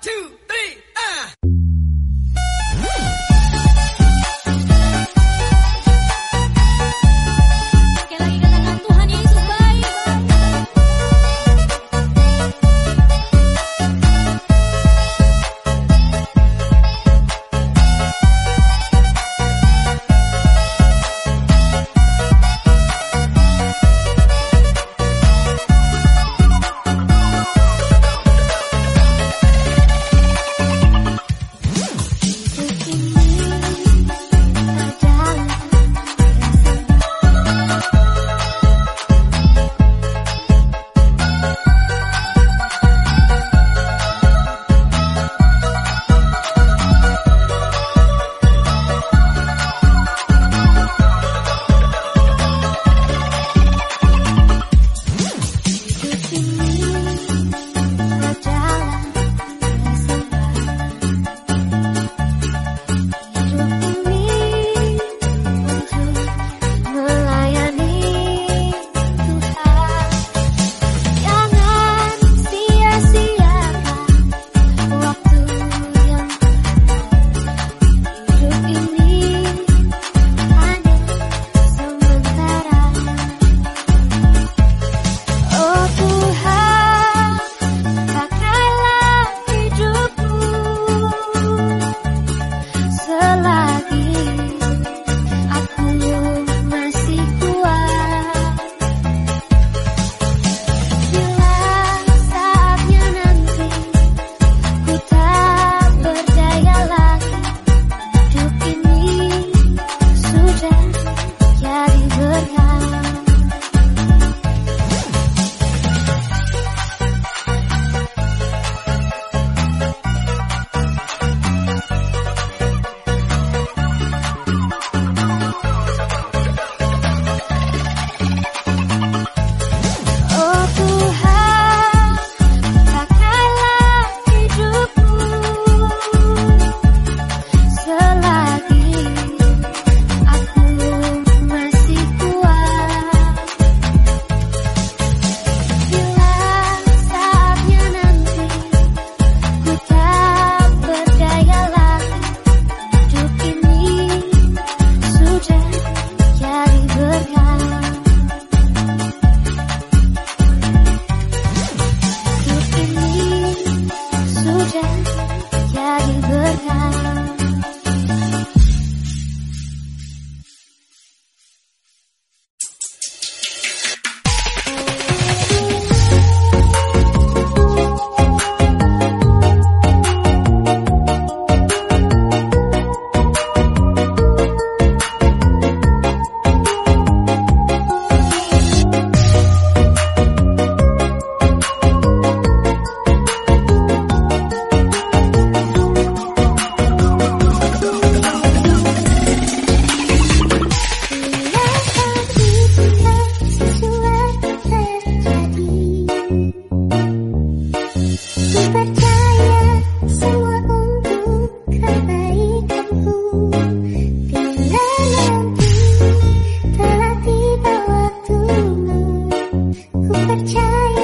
two, three. Ku percaya